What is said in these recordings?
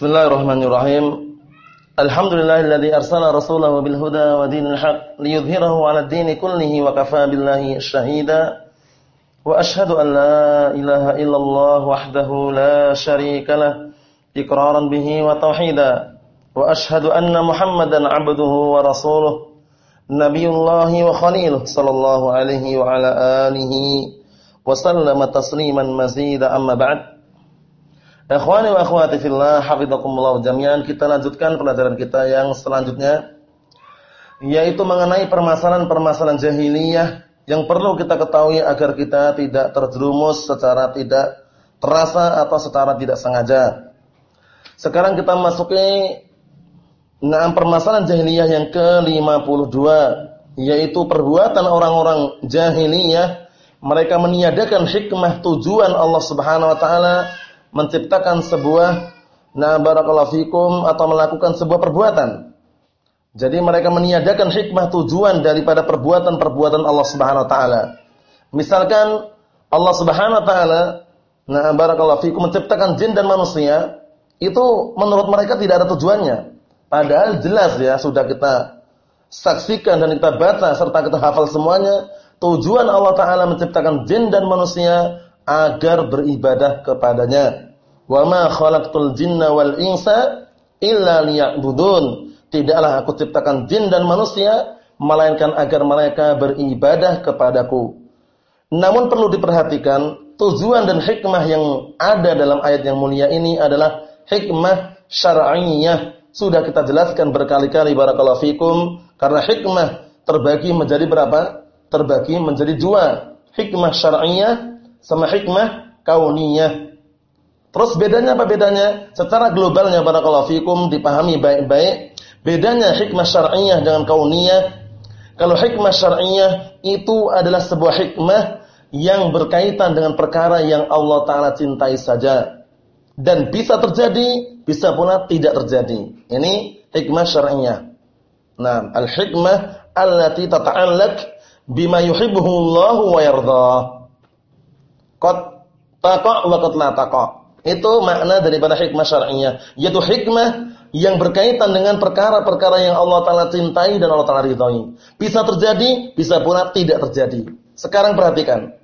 Bismillahirrahmanirrahim. Alhamdulillahilladzi arsala rasulahu bil huda wa dinil haq liyudhhirahu 'ala ad-dini kullihi wa kafaa billahi shahida. Wa ashhadu an la ilaha illallah wahdahu la syarika lah iqraran bihi wa tauhida. Wa ashhadu anna Muhammadan 'abduhu wa rasuluh nabiyullahi wa khaliluh sallallahu alaihi wa ala alihi wa sallama tasliman mazida amma ba'd. Ikhwani wa akhwati fillah, hafizakumullah jami'an. Kita lanjutkan pelajaran kita yang selanjutnya yaitu mengenai permasalahan-permasalahan jahiliyah yang perlu kita ketahui agar kita tidak terjerumus secara tidak terasa atau secara tidak sengaja. Sekarang kita masuki enam permasalahan jahiliyah yang ke-52 yaitu perbuatan orang-orang jahiliyah mereka meniadakan hikmah tujuan Allah Subhanahu wa taala menciptakan sebuah na barakallahu fikum atau melakukan sebuah perbuatan. Jadi mereka meniadakan hikmah tujuan daripada perbuatan-perbuatan Allah Subhanahu wa taala. Misalkan Allah Subhanahu wa taala na barakallahu fikum menciptakan jin dan manusia, itu menurut mereka tidak ada tujuannya. Padahal jelas ya sudah kita saksikan dan kita baca serta kita hafal semuanya, tujuan Allah taala menciptakan jin dan manusia agar beribadah kepadanya. Wa ma khalaqtul jinna wal insa illa liya'budun. Tidaklah aku ciptakan jin dan manusia melainkan agar mereka beribadah kepadaku. Namun perlu diperhatikan tujuan dan hikmah yang ada dalam ayat yang mulia ini adalah hikmah syar'iyyah. Sudah kita jelaskan berkali-kali barakallahu fikum karena hikmah terbagi menjadi berapa? Terbagi menjadi dua. Hikmah syar'iyyah sama hikmah kauniyah. Terus bedanya apa bedanya? Secara globalnya barakallahu fikum dipahami baik-baik. Bedanya hikmah syar'iyah dengan kauniyah. Kalau hikmah syar'iyah itu adalah sebuah hikmah yang berkaitan dengan perkara yang Allah taala cintai saja. Dan bisa terjadi, bisa pula tidak terjadi. Ini hikmah syar'iyah. Nah, al-hikmah allati tata'allaq bima yuhibbuhu Allah wa yardah. Qad taqa wa taqa. Itu makna daripada hikmah syar'iyyah, yaitu hikmah yang berkaitan dengan perkara-perkara yang Allah taala cintai dan Allah taala ridhoi. Bisa terjadi, bisa pula tidak terjadi. Sekarang perhatikan.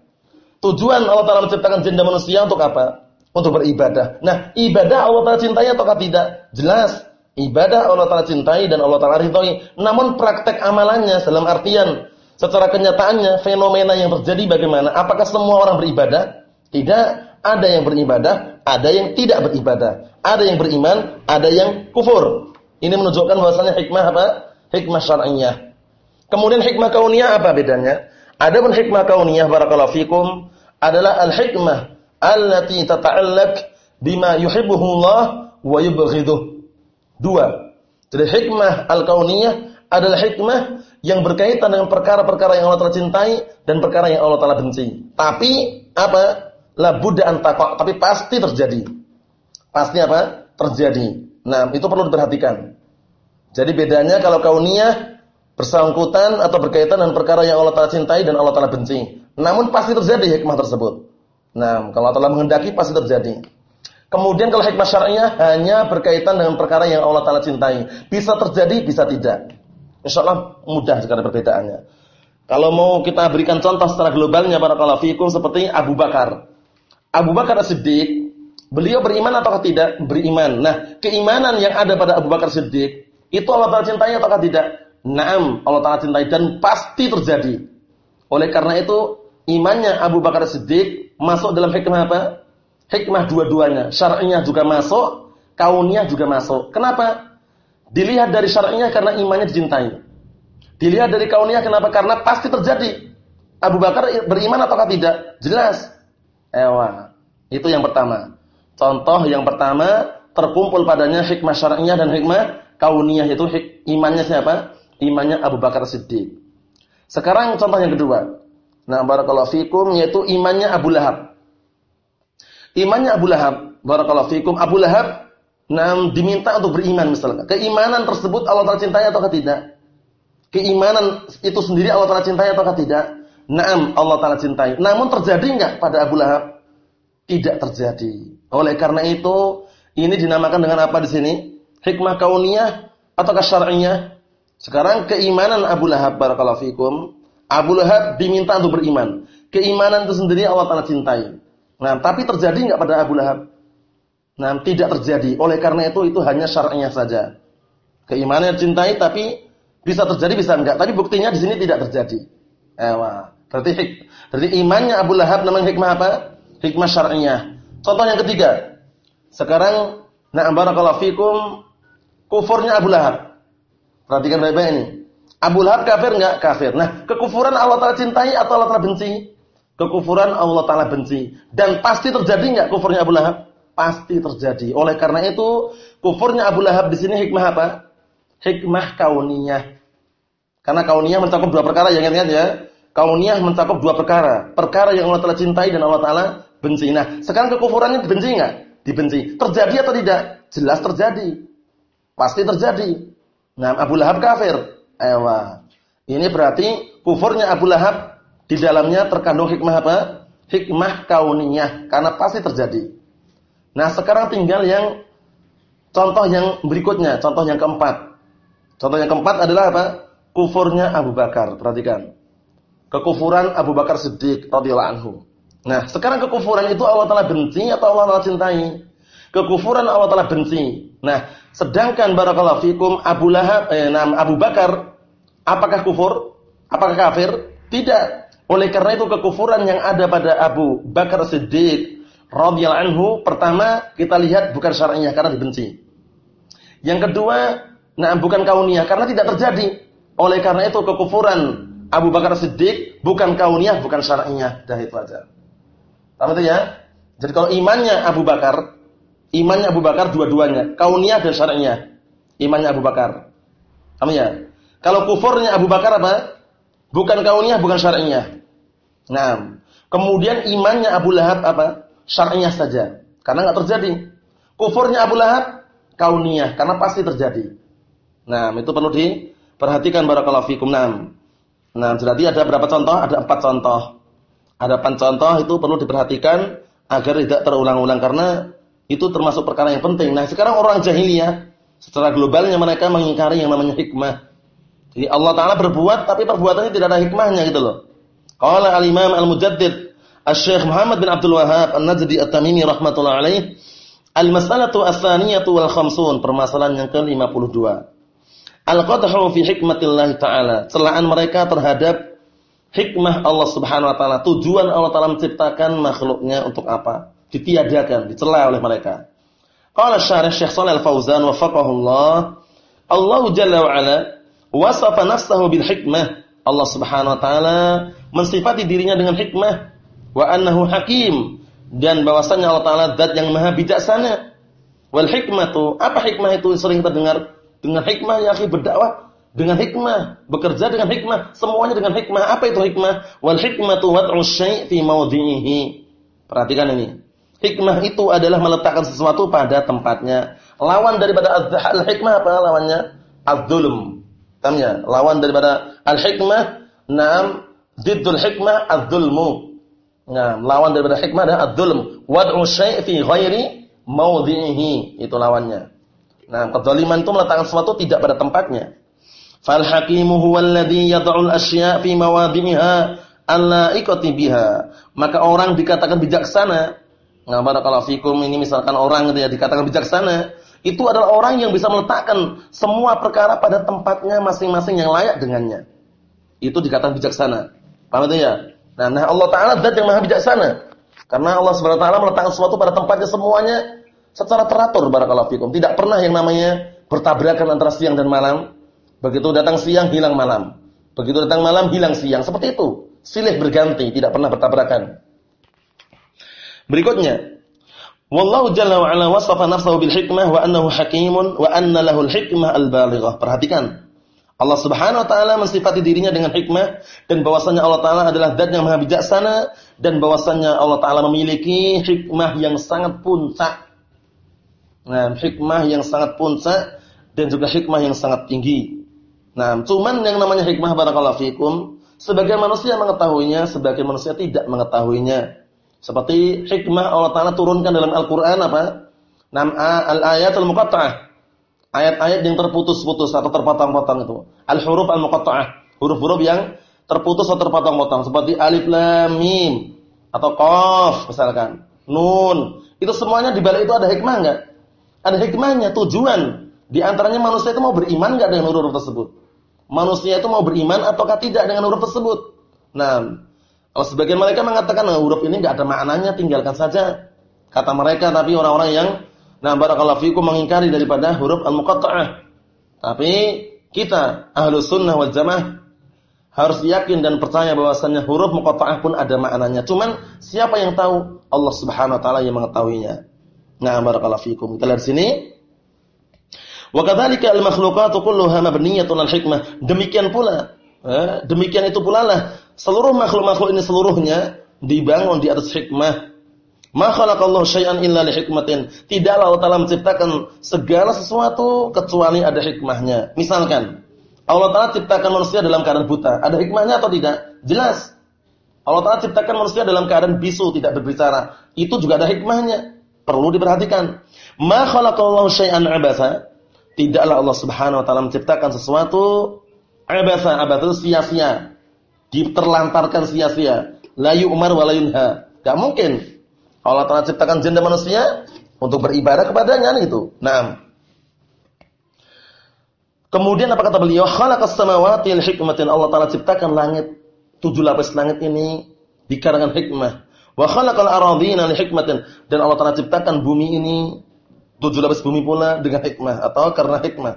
Tujuan Allah taala menciptakan jin dan manusia untuk apa? Untuk beribadah. Nah, ibadah Allah taala cintai atau tidak? Jelas. Ibadah Allah taala cintai dan Allah taala ridhoi. Namun praktek amalannya dalam artian Secara kenyataannya fenomena yang terjadi bagaimana? Apakah semua orang beribadah? Tidak. Ada yang beribadah, ada yang tidak beribadah. Ada yang beriman, ada yang kufur. Ini menunjukkan bahwasanya hikmah apa? Hikmah syar'iyyah. Kemudian hikmah kauniyah apa bedanya? Adapun hikmah kauniyah barakallahu fikum adalah al-hikmah allati tata'allaq bima yuhibbuhu Allah wa yubghiduh. Dua. Jadi hikmah al-kauniyah adalah hikmah yang berkaitan dengan perkara-perkara yang Allah Taala cintai dan perkara yang Allah Taala benci. Tapi apa? La budda antaqa, tapi pasti terjadi. Pasti apa? Terjadi. Nah, itu perlu diperhatikan. Jadi bedanya kalau kauniyah bersangkutan atau berkaitan dengan perkara yang Allah Taala cintai dan Allah Taala benci. Namun pasti terjadi hikmah tersebut. Nah, kalau Allah Taala menghendaki pasti terjadi. Kemudian kalau hikmah syar'iyah hanya berkaitan dengan perkara yang Allah Taala cintai. Bisa terjadi, bisa tidak. Insya Allah mudah sekali perbedaannya. Kalau mau kita berikan contoh secara globalnya para fikum seperti Abu Bakar. Abu Bakar As-Siddiq, beliau beriman atau tidak? Beriman. Nah, keimanan yang ada pada Abu Bakar Siddiq, itu Allah Ta'ala cintai atau tidak? Naam, Allah Ta'ala cintai dan pasti terjadi. Oleh karena itu, imannya Abu Bakar Siddiq masuk dalam hikmah apa? Hikmah dua-duanya. Syar'inya juga masuk, kaunnya juga masuk. Kenapa? Dilihat dari syar'inya karena imannya dicintai. Dilihat dari kaunnya kenapa? Karena pasti terjadi. Abu Bakar beriman atau tidak? Jelas. Ewa. Itu yang pertama. Contoh yang pertama terkumpul padanya hikmah syar'iyah dan hikmah kauniyah itu hik, imannya siapa? Imannya Abu Bakar Siddiq. Sekarang contoh yang kedua. Nah, barakallahu fikum yaitu imannya Abu Lahab. Imannya Abu Lahab, barakallahu fikum Abu Lahab Nah, diminta untuk beriman misalnya. Keimanan tersebut Allah Taala cintai atau tidak? Keimanan itu sendiri Allah Taala cintai atau tidak? Naam, Allah Taala cintai. Namun terjadi enggak pada Abu Lahab? Tidak terjadi. Oleh karena itu, Ini dinamakan dengan apa di sini? Hikmah kauniyah atau syar'iyah? Sekarang keimanan Abu Lahab barakallahu fikum. Abu Lahab diminta untuk beriman. Keimanan itu sendiri Allah Taala cintai. Nah, tapi terjadi enggak pada Abu Lahab? Nah, tidak terjadi. Oleh karena itu itu hanya syar'iyah saja. Keimanan yang cintai tapi bisa terjadi bisa enggak. Tapi buktinya di sini tidak terjadi. Ewa. Berarti hik, berarti imannya Abu Lahab namanya hikmah apa? Hikmah syar'iyah. Contoh yang ketiga. Sekarang na'am barakallahu fikum kufurnya Abu Lahab. Perhatikan baik-baik ini. Abu Lahab kafir enggak? Kafir. Nah, kekufuran Allah Taala cintai atau Allah Taala benci? Kekufuran Allah Taala benci. Dan pasti terjadi enggak kufurnya Abu Lahab? Pasti terjadi. Oleh karena itu, kufurnya Abu Lahab di sini hikmah apa? Hikmah kauniyah. Karena kauniyah mencakup dua perkara yang ingat ya. Kauniyah mencakup dua perkara. Perkara yang Allah Taala cintai dan Allah Taala benci. Nah, sekarang kekufurannya dibenci enggak? dibenci. Terjadi atau tidak? Jelas terjadi. Pasti terjadi. Nah, Abu Lahab kafir. Ewa. Ini berarti kufurnya Abu Lahab di dalamnya terkandung hikmah apa? Hikmah kauniyah karena pasti terjadi. Nah, sekarang tinggal yang contoh yang berikutnya, contoh yang keempat. Contoh yang keempat adalah apa? Kufurnya Abu Bakar. Perhatikan. Kekufuran Abu Bakar Siddiq radhiyallahu anhu. Nah, sekarang kekufuran itu Allah Taala benci atau Allah Taala cintai? Kekufuran Allah Taala benci. Nah, sedangkan barakallahu fikum Abu Lahab eh, nah, Abu Bakar apakah kufur? Apakah kafir? Tidak. Oleh karena itu kekufuran yang ada pada Abu Bakar Siddiq radhiyallahu anhu pertama kita lihat bukan syar'inya karena dibenci. Yang kedua, nah bukan kauniyah karena tidak terjadi. Oleh karena itu kekufuran Abu Bakar Siddiq bukan kauniyah, bukan syar'inya. Dah itu aja. Paham itu ya? Jadi kalau imannya Abu Bakar, imannya Abu Bakar dua-duanya, kauniyah dan syar'iyah. Imannya Abu Bakar. Paham ya? Kalau kufurnya Abu Bakar apa? Bukan kauniyah, bukan syar'iyah. Nah, kemudian imannya Abu Lahab apa? Syar'iyah saja. Karena nggak terjadi. Kufurnya Abu Lahab kauniyah, karena pasti terjadi. Nah, itu perlu diperhatikan barakallahu fikum. Nah, nah jadi ada berapa contoh? Ada empat contoh. Ada empat contoh itu perlu diperhatikan agar tidak terulang-ulang karena itu termasuk perkara yang penting. Nah, sekarang orang jahiliyah secara globalnya mereka mengingkari yang namanya hikmah. Jadi Allah taala berbuat tapi perbuatannya tidak ada hikmahnya gitu loh. Qala al-Imam Al-Mujaddid Asy-Syaikh Muhammad bin Abdul Wahhab An-Najdi At-Tamimi rahimatullah alaih Al-mas'alatu ats-tsaniyatu wal khamsun, permasalahan yang ke-52. Al-qadhu fi hikmatillah taala, celaan mereka terhadap hikmah Allah Subhanahu wa taala, tujuan Allah taala menciptakan makhluknya untuk apa? Ditiadakan, dicela oleh mereka. Qala syarih Syekh Shalal Al-Fauzan wafaqahu Allah, Allah Jalla wa ala wasafa nafsahu bil hikmah. Allah Subhanahu wa taala mensifati dirinya dengan hikmah wa annahu hakim dan bahwasanya Allah taala zat yang maha bijaksana. Wal hikmatu, apa hikmah itu sering terdengar? Dengan hikmah ya akhi berdakwah dengan hikmah, bekerja dengan hikmah, semuanya dengan hikmah. Apa itu hikmah? Wal hikmatu wad'u syai' fi mawdhi'ihi. Perhatikan ini. Hikmah itu adalah meletakkan sesuatu pada tempatnya. Lawan daripada al-hikmah apa lawannya? Az-zulm. Tamnya, lawan daripada al-hikmah, na'am, diddul hikmah az-zulmu. Nah, lawan daripada hikmah adalah az-zulm. Wad'u syai' fi ghairi mawdhi'ihi. Itu lawannya. Nah, kezaliman itu meletakkan sesuatu tidak pada tempatnya. Fal hakimu huwal ladzi yad'ul asya' fi mawadhi'iha alla ikati biha. Maka orang dikatakan bijaksana. Nah, barakallahu fikum ini misalkan orang gitu ya dikatakan bijaksana, itu adalah orang yang bisa meletakkan semua perkara pada tempatnya masing-masing yang layak dengannya. Itu dikatakan bijaksana. Paham itu ya? Nah, nah Allah taala zat yang maha bijaksana. Karena Allah Subhanahu wa taala meletakkan sesuatu pada tempatnya semuanya secara teratur fikum. Tidak pernah yang namanya bertabrakan antara siang dan malam Begitu datang siang hilang malam. Begitu datang malam hilang siang. Seperti itu. Silih berganti, tidak pernah bertabrakan. Berikutnya, Wallahu jalla wa ala wasafa nafsahu bil hikmah wa annahu hakimun wa anna lahul hikmah al balighah. Perhatikan. Allah Subhanahu wa taala mensifati dirinya dengan hikmah dan bahwasanya Allah taala adalah zat yang maha bijaksana dan bahwasanya Allah taala memiliki hikmah yang sangat puncak. Nah, hikmah yang sangat puncak dan juga hikmah yang sangat tinggi. Nah, cuman yang namanya hikmah barakallahu fikum, sebagian manusia mengetahuinya, sebagian manusia tidak mengetahuinya. Seperti hikmah Allah Taala turunkan dalam Al-Qur'an apa? Nam al-ayatul muqatta'ah. Ayat-ayat yang terputus-putus atau terpotong-potong itu. Al-huruf al-muqatta'ah. Huruf-huruf yang terputus atau terpotong-potong seperti alif lam mim atau qaf misalkan. Nun. Itu semuanya di balik itu ada hikmah enggak? Ada hikmahnya, tujuan. Di antaranya manusia itu mau beriman enggak dengan huruf tersebut? Manusia itu mau beriman ataukah tidak dengan huruf tersebut? Nah, kalau sebagian mereka mengatakan nah, huruf ini enggak ada maknanya, tinggalkan saja. Kata mereka tapi orang-orang yang Nah, barakallahu fikum mengingkari daripada huruf al-muqatta'ah. Tapi kita ahlu sunnah wal jamaah harus yakin dan percaya bahwasannya huruf muqatta'ah pun ada maknanya. Cuman siapa yang tahu? Allah Subhanahu wa taala yang mengetahuinya. Nah, barakallahu fikum. Kita lihat sini. Wa kadzalika al-makhluqatu kulluha mabniyatun al-hikmah. Demikian pula, eh, demikian itu pula lah seluruh makhluk-makhluk ini seluruhnya dibangun di atas hikmah Ma khalaqallahu syai'an illa lihikmatin. Tidaklah Allah Taala menciptakan segala sesuatu kecuali ada hikmahnya. Misalkan Allah Taala ciptakan manusia dalam keadaan buta, ada hikmahnya atau tidak? Jelas. Allah Taala ciptakan manusia dalam keadaan bisu, tidak berbicara. Itu juga ada hikmahnya. Perlu diperhatikan. Ma khalaqallahu syai'an abasa. Tidaklah Allah Subhanahu wa taala menciptakan sesuatu abasa, abasa sia-sia. Diterlantarkan sia-sia. La yu'mar wa la. Gak mungkin Allah Taala ciptakan jin dan manusia untuk beribadah kepadanya gitu. Nah. Kemudian apa kata beliau? Khalaqas samawati lil hikmatin. Allah Taala ciptakan langit, tujuh lapis langit ini dikarenakan hikmah. Wa khalaqal aradhina li hikmatin. Dan Allah Taala ciptakan bumi ini tujuh lapis bumi pula dengan hikmah atau karena hikmah.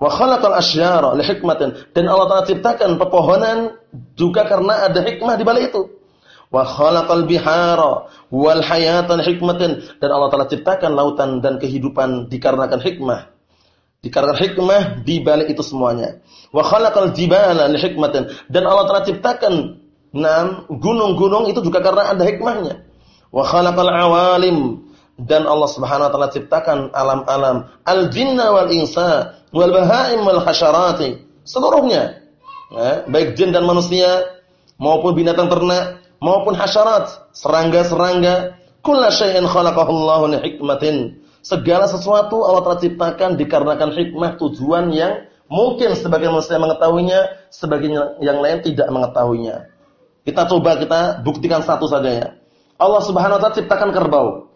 Wa khalaqal asyara li hikmatin. Dan Allah Taala ciptakan pepohonan juga karena ada hikmah di balik itu wa khalaqal bihara wal dan Allah telah ciptakan lautan dan kehidupan dikarenakan hikmah. Dikarenakan hikmah di balik itu semuanya. Wa khalaqal jibala hikmatan dan Allah telah ciptakan enam gunung-gunung itu juga karena ada hikmahnya. Wa khalaqal awalim. Dan Allah Subhanahu wa taala ciptakan alam-alam. Al jinna wal insa wal bahaim wal seluruhnya. Ya, baik jin dan manusia maupun binatang ternak maupun hasyarat, serangga-serangga, kullu syai'in khalaqahu li hikmatin. Segala sesuatu Allah telah ciptakan dikarenakan hikmah tujuan yang mungkin sebagian manusia mengetahuinya, sebagian yang lain tidak mengetahuinya. Kita coba kita buktikan satu saja ya. Allah Subhanahu wa taala ciptakan kerbau.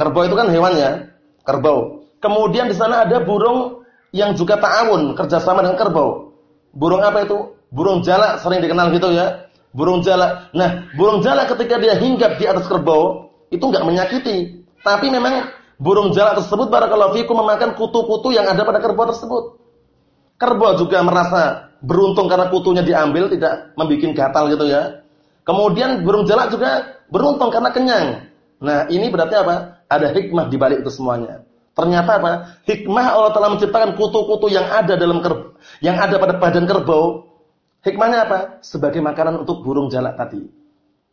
Kerbau itu kan hewannya, kerbau. Kemudian di sana ada burung yang juga ta'awun, kerjasama dengan kerbau. Burung apa itu? Burung jalak sering dikenal gitu ya burung jalak. Nah, burung jalak ketika dia hinggap di atas kerbau, itu enggak menyakiti. Tapi memang burung jalak tersebut barakallahu fikum memakan kutu-kutu yang ada pada kerbau tersebut. Kerbau juga merasa beruntung karena kutunya diambil, tidak membuat gatal gitu ya. Kemudian burung jalak juga beruntung karena kenyang. Nah, ini berarti apa? Ada hikmah di balik itu semuanya. Ternyata apa? Hikmah Allah telah menciptakan kutu-kutu yang ada dalam kerbau, yang ada pada badan kerbau Hikmahnya apa? Sebagai makanan untuk burung jalak tadi.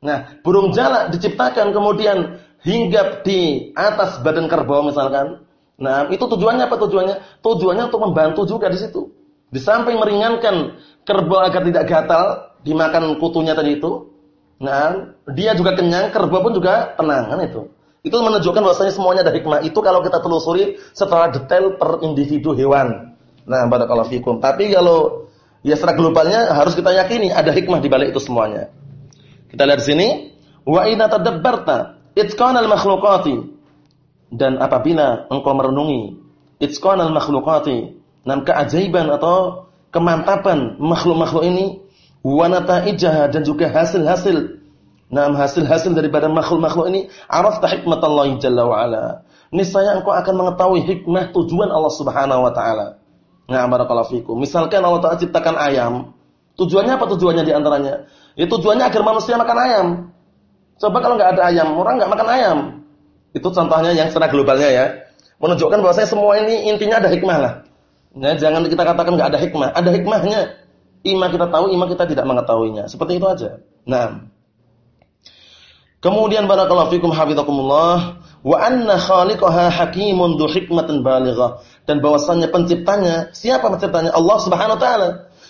Nah, burung jalak diciptakan kemudian hinggap di atas badan kerbau misalkan. Nah, itu tujuannya apa tujuannya? Tujuannya untuk membantu juga di situ. Di samping meringankan kerbau agar tidak gatal dimakan kutunya tadi itu. Nah, dia juga kenyang, kerbau pun juga tenang kan itu. Itu menunjukkan bahwasanya semuanya ada hikmah. Itu kalau kita telusuri setelah detail per individu hewan. Nah, barakallahu fikum. Tapi kalau Ya secara globalnya harus kita yakini ada hikmah di balik itu semuanya. Kita lihat di sini, wa inna tadabbarta itqanal makhluqati dan apabila engkau merenungi itqanal makhluqati nam keajaiban atau kemantapan makhluk-makhluk ini wa nataijaha dan juga hasil-hasil nam hasil-hasil daripada makhluk-makhluk ini arafta hikmatallahi jalla wa ala. Niscaya engkau akan mengetahui hikmah tujuan Allah Subhanahu wa taala. Nah, barakallahu fikum. Misalkan Allah Ta'ala ciptakan ayam. Tujuannya apa tujuannya di antaranya? Ya tujuannya agar manusia makan ayam. Coba kalau nggak ada ayam, orang nggak makan ayam. Itu contohnya yang secara globalnya ya. Menunjukkan bahwasanya semua ini intinya ada hikmah lah. Nah, jangan kita katakan nggak ada hikmah. Ada hikmahnya. Ima kita tahu, ima kita tidak mengetahuinya. Seperti itu aja. Nah. Kemudian barakallahu fikum hafizakumullah wa anna khaliqaha hakimun dhu hikmatin balighah dan bahwasannya penciptanya siapa penciptanya Allah Subhanahu wa taala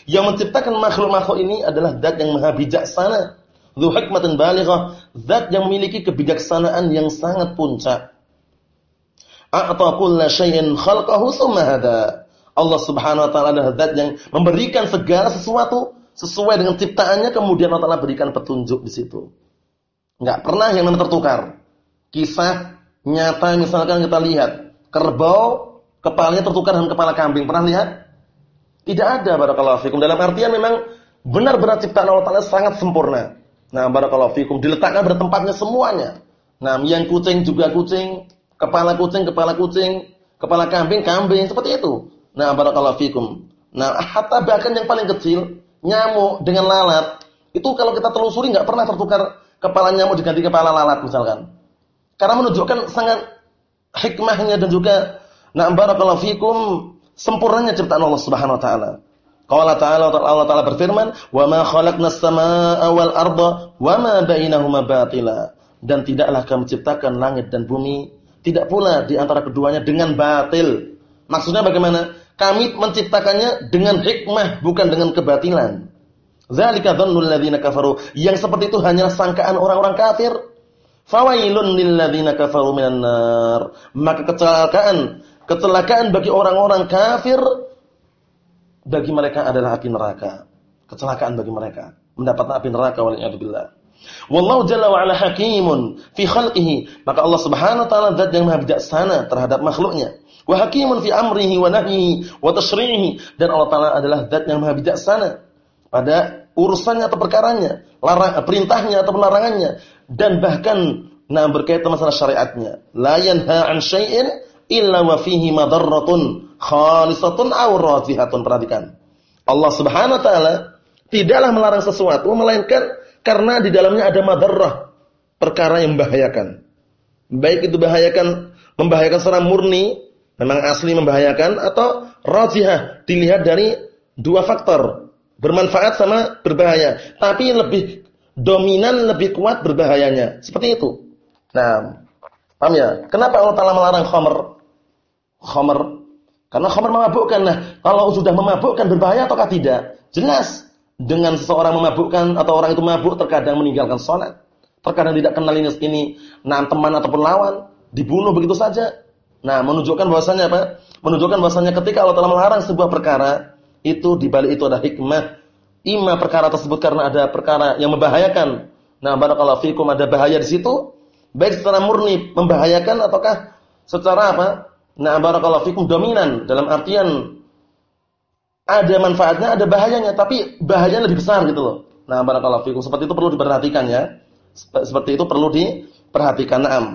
yang menciptakan makhluk-makhluk ini adalah zat yang maha bijaksana dhu hikmatin balighah zat yang memiliki kebijaksanaan yang sangat puncak a'ta kulla syai'in khalqahu tsumma hada. Allah Subhanahu wa taala adalah zat yang memberikan segala sesuatu sesuai dengan ciptaannya kemudian Allah Taala berikan petunjuk di situ. Enggak pernah yang namanya tertukar. Kisah nyata misalkan kita lihat kerbau kepalanya tertukar dengan kepala kambing. Pernah lihat? Tidak ada barakallahu fikum. Dalam artian memang benar-benar ciptaan Allah Taala sangat sempurna. Nah, barakallahu fikum diletakkan pada tempatnya semuanya. Nah, yang kucing juga kucing, kepala kucing, kepala kucing, kepala kambing, kambing, seperti itu. Nah, barakallahu fikum. Nah, hatta bahkan yang paling kecil, nyamuk dengan lalat, itu kalau kita telusuri nggak pernah tertukar kepala nyamuk diganti kepala lalat misalkan. Karena menunjukkan sangat hikmahnya dan juga nah barakallahu fikum sempurnanya ciptaan Allah Subhanahu wa taala. Qala ta'ala Allah Ta'ala berfirman, "Wa ma khalaqnas samaa'a wal arda wa ma bainahuma batila." Dan tidaklah kami menciptakan langit dan bumi, tidak pula di antara keduanya dengan batil. Maksudnya bagaimana? Kami menciptakannya dengan hikmah, bukan dengan kebatilan. Zalika dhannul ladzina kafaru. Yang seperti itu hanya sangkaan orang-orang kafir. Fawailun lil ladzina kafaru minan nar. Maka kecelakaan, kecelakaan bagi orang-orang kafir bagi mereka adalah api neraka. Kecelakaan bagi mereka. Mendapatkan api neraka waliyadzubillah. Wallahu jalla wa ala hakimun fi khalqihi. Maka Allah Subhanahu wa taala zat yang maha bijaksana terhadap makhluknya. Wa hakimun fi amrihi wa nahyihi wa tashri'ihi. Dan Allah taala adalah zat yang maha bijaksana pada urusannya atau perkaranya, larang perintahnya atau larangannya dan bahkan nah berkaitan masalah syariatnya. La yanha an syai'in illa wa fihi madarratun khalisatun aw razihatun. Perhatikan. Allah Subhanahu wa taala tidaklah melarang sesuatu melainkan karena di dalamnya ada madarrah, perkara yang membahayakan. Baik itu bahayakan membahayakan secara murni, memang asli membahayakan atau razihah dilihat dari dua faktor, bermanfaat sama berbahaya, tapi lebih dominan lebih kuat berbahayanya. Seperti itu. Nah, paham ya? Kenapa Allah Taala melarang khamr? Khamr karena khamar memabukkan. Nah, kalau sudah memabukkan berbahaya ataukah tidak? Jelas. Dengan seseorang memabukkan atau orang itu mabuk terkadang meninggalkan sholat. Terkadang tidak kenal ini, ini nah, teman ataupun lawan. Dibunuh begitu saja. Nah, menunjukkan bahwasannya apa? Menunjukkan bahwasannya ketika Allah telah melarang sebuah perkara, itu di balik itu ada hikmah. Ima perkara tersebut karena ada perkara yang membahayakan. Nah, barakallahu fikum ada bahaya di situ. Baik secara murni membahayakan ataukah secara apa? Nah, barakallahu fikum dominan dalam artian ada manfaatnya, ada bahayanya, tapi bahayanya lebih besar gitu loh. Nah, barakallahu fikum seperti itu perlu diperhatikan ya. Seperti itu perlu diperhatikan. Naam.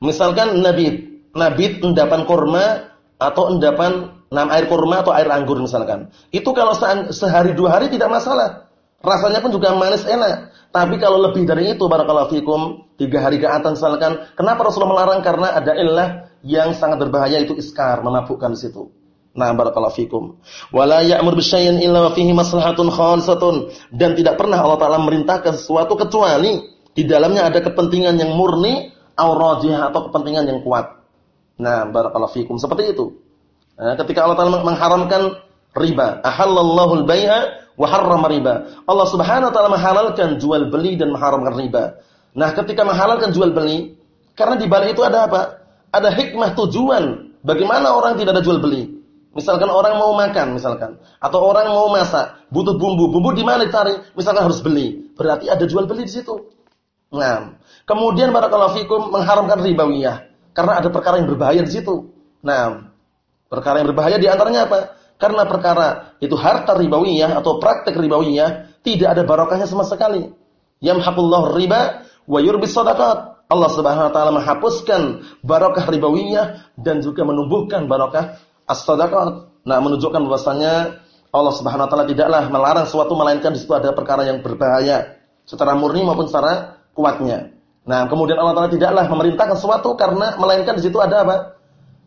Misalkan nabi nabi endapan kurma atau endapan enam air kurma atau air anggur misalkan. Itu kalau sehari dua hari tidak masalah. Rasanya pun juga manis enak. Tapi kalau lebih dari itu barakallahu fikum, tiga hari ke atas misalkan, kenapa Rasulullah melarang? Karena ada illah yang sangat berbahaya itu iskar, memabukkan di situ. Nah, barakallahu fikum. Wala ya'mur bisyai'in illa fihi maslahatun khalisatun dan tidak pernah Allah taala merintahkan sesuatu kecuali di dalamnya ada kepentingan yang murni au atau kepentingan yang kuat. Nah, barakallahu fikum. Seperti itu. Nah, ketika Allah taala mengharamkan riba, ahallallahu al-bai'a wa harrama riba. Allah Subhanahu wa taala menghalalkan jual beli dan mengharamkan riba. Nah, ketika menghalalkan jual beli, karena di balik itu ada apa? ada hikmah tujuan bagaimana orang tidak ada jual beli. Misalkan orang mau makan misalkan atau orang mau masak, butuh bumbu. Bumbu di mana dicari? Misalkan harus beli. Berarti ada jual beli di situ. Nah, kemudian barakallahu fikum mengharamkan ribawiyah karena ada perkara yang berbahaya di situ. Nah, perkara yang berbahaya di antaranya apa? Karena perkara itu harta ribawiyah atau praktek ribawiyah tidak ada barokahnya sama sekali. Yamhaqullahu riba wa yurbis sadaqat. Allah Subhanahu wa taala menghapuskan barokah ribawiyah dan juga menumbuhkan barokah as-sadaqah. Nah, menunjukkan bahwasanya Allah Subhanahu wa taala tidaklah melarang suatu melainkan di situ ada perkara yang berbahaya secara murni maupun secara kuatnya. Nah, kemudian Allah taala tidaklah memerintahkan suatu karena melainkan di situ ada apa?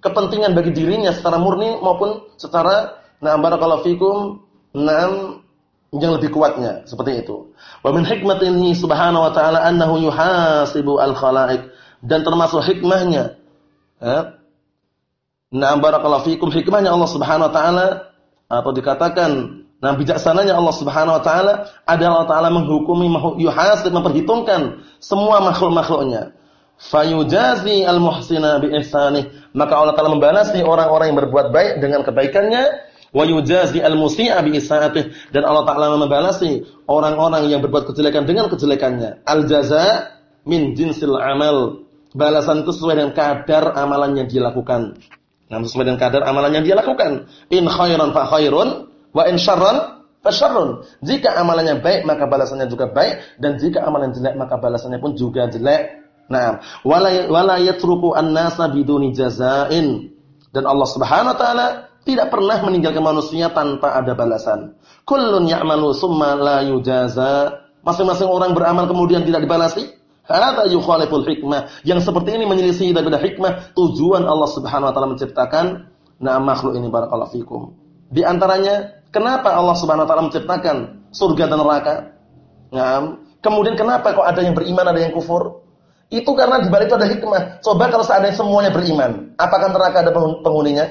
Kepentingan bagi dirinya secara murni maupun secara nah barakallahu fikum nah yang lebih kuatnya seperti itu. Wa min hikmatihi subhanahu wa ta'ala annahu yuhasibu al-khalaiq dan termasuk hikmahnya ya. Nah, barakallahu fikum hikmahnya Allah Subhanahu wa taala atau dikatakan nah bijaksananya Allah Subhanahu wa taala adalah Allah taala menghukumi yuhasib memperhitungkan semua makhluk-makhluknya. fayujazi al-muhsina bi ihsanih. Maka Allah Taala membalasi orang-orang yang berbuat baik dengan kebaikannya wa yujazi al-musii'a bi isaatih dan Allah Taala membalasi orang-orang yang berbuat kejelekan dengan kejelekannya. Al-jaza min jinsil amal. Balasan itu sesuai dengan kadar amalan yang dilakukan. Nah, sesuai dengan kadar amalan yang dia lakukan. In khairan fa khairun wa in syarran fa. Jika amalannya baik maka balasannya juga baik dan jika amalan jelek maka balasannya pun juga jelek. Nah, wala yatruku an-nasa biduni jazain. Dan Allah Subhanahu wa taala tidak pernah meninggalkan manusia tanpa ada balasan. Kullun ya'malu summa la yujaza. Masing-masing orang beramal kemudian tidak dibalasi. Hadza yukhaliful hikmah. Yang seperti ini menyelisih daripada hikmah tujuan Allah Subhanahu wa taala menciptakan nah makhluk ini barakallahu fikum. Di antaranya, kenapa Allah Subhanahu wa taala menciptakan surga dan neraka? Nah, kemudian kenapa kok ada yang beriman, ada yang kufur? Itu karena di balik itu ada hikmah. Coba kalau seandainya semuanya beriman, apakah neraka ada penghuninya?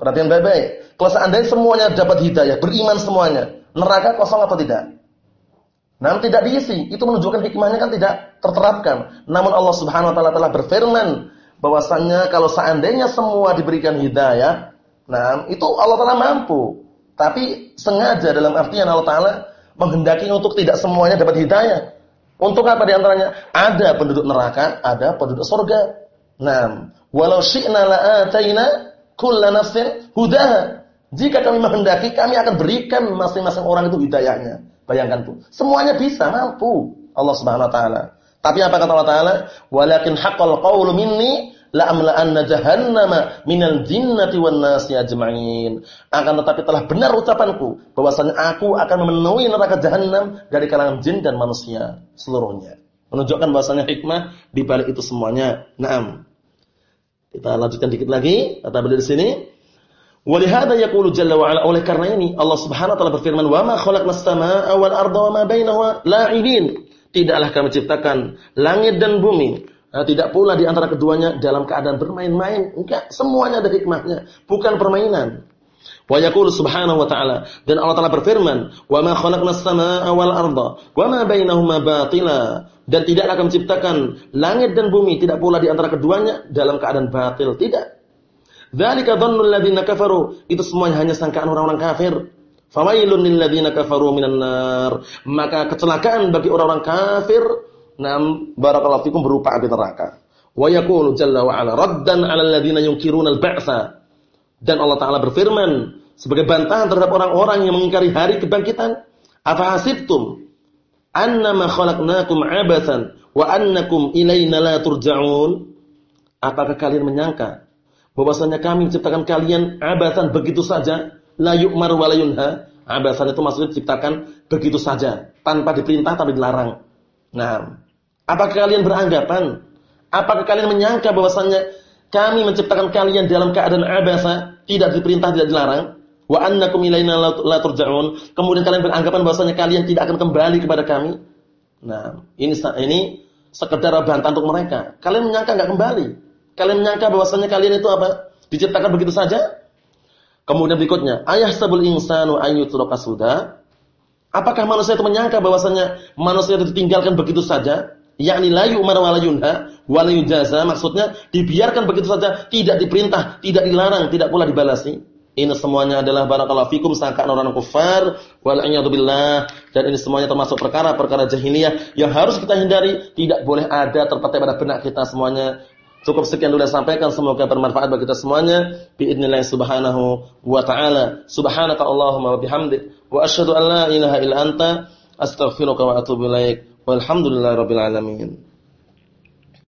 Perhatian baik-baik. Kalau seandainya semuanya dapat hidayah, beriman semuanya, neraka kosong atau tidak? Namun tidak diisi. Itu menunjukkan hikmahnya kan tidak terterapkan. Namun Allah Subhanahu wa taala telah berfirman bahwasannya kalau seandainya semua diberikan hidayah, nah itu Allah taala mampu. Tapi sengaja dalam artian Allah taala menghendaki untuk tidak semuanya dapat hidayah. Untuk apa di antaranya? Ada penduduk neraka, ada penduduk surga. Nah, walau syi'na la'ataina kulla nafsin hudaha. Jika kami menghendaki, kami akan berikan masing-masing orang itu hidayahnya. Bayangkan tuh. Semuanya bisa, mampu. Allah Subhanahu wa taala. Tapi apa kata Allah taala? Walakin haqqal qawlu minni la'amla'anna jahannama minal jinnati wan nasi ajma'in. Akan tetapi telah benar ucapanku bahwasanya aku akan memenuhi neraka jahanam dari kalangan jin dan manusia seluruhnya. Menunjukkan bahwasanya hikmah di balik itu semuanya. Naam. Kita lanjutkan dikit lagi, kata beliau di sini. Walihada yaqulu jalla wa ala oleh karena ini Allah Subhanahu wa taala berfirman, "Wa ma khalaqnas samaa'a wal arda wa ma bainahuma la'ibin." Tidaklah kami ciptakan langit dan bumi Nah, tidak pula di antara keduanya dalam keadaan bermain-main. Enggak, semuanya ada hikmahnya, bukan permainan. Wa yaqulu subhanahu wa ta'ala dan Allah Ta'ala berfirman, "Wa ma khalaqnas samaa'a wal arda wa ma bainahuma batila." Dan tidaklah kami ciptakan langit dan bumi, tidak pula di antara keduanya dalam keadaan batil, tidak. Dzalika dhannul ladzina kafaru, itu semuanya hanya sangkaan orang-orang kafir. Fawailun lil ladzina kafaru minan nar. Maka kecelakaan bagi orang-orang kafir Nam barakallahu fikum berupa api neraka. Wa yaqulu jalla wa ala raddan 'ala alladziina yunkiruna al-ba'tsa. Dan Allah taala berfirman sebagai bantahan terhadap orang-orang yang mengingkari hari kebangkitan, "Afa hasibtum annama khalaqnakum 'abatsan wa annakum ilaina la turja'un?" Apakah kalian menyangka bahwasanya kami menciptakan kalian abatsan begitu saja, la yu'mar wa la yunha? Abatsan itu maksudnya diciptakan begitu saja, tanpa diperintah tapi dilarang. Nah, Apakah kalian beranggapan? Apakah kalian menyangka bahwasannya kami menciptakan kalian dalam keadaan abasa, tidak diperintah, tidak dilarang? Wa annakum ilaina la turja'un. Kemudian kalian beranggapan bahwasanya kalian tidak akan kembali kepada kami. Nah, ini ini sekedar bantahan untuk mereka. Kalian menyangka enggak kembali. Kalian menyangka bahwasanya kalian itu apa? Diciptakan begitu saja? Kemudian berikutnya, ayah sabul insanu ayyutraka sudah. Apakah manusia itu menyangka bahwasanya manusia itu ditinggalkan begitu saja? Yakni la yu'mar wa la yunha wa la maksudnya dibiarkan begitu saja tidak diperintah tidak dilarang tidak pula dibalasi. Ini semuanya adalah barakallahu fikum sangkaan orang kafir wal billah. Dan ini semuanya termasuk perkara-perkara jahiliyah yang harus kita hindari. Tidak boleh ada terpetik pada benak kita semuanya. Cukup sekian dulu saya sampaikan semoga bermanfaat bagi kita semuanya. Biidznillah subhanahu wa taala. Subhanaka allahumma wa bihamdik. Wa asyhadu an la ilaha illa anta. Astaghfiruka wa atubu ilaik Walhamdulillahirabbil alamin.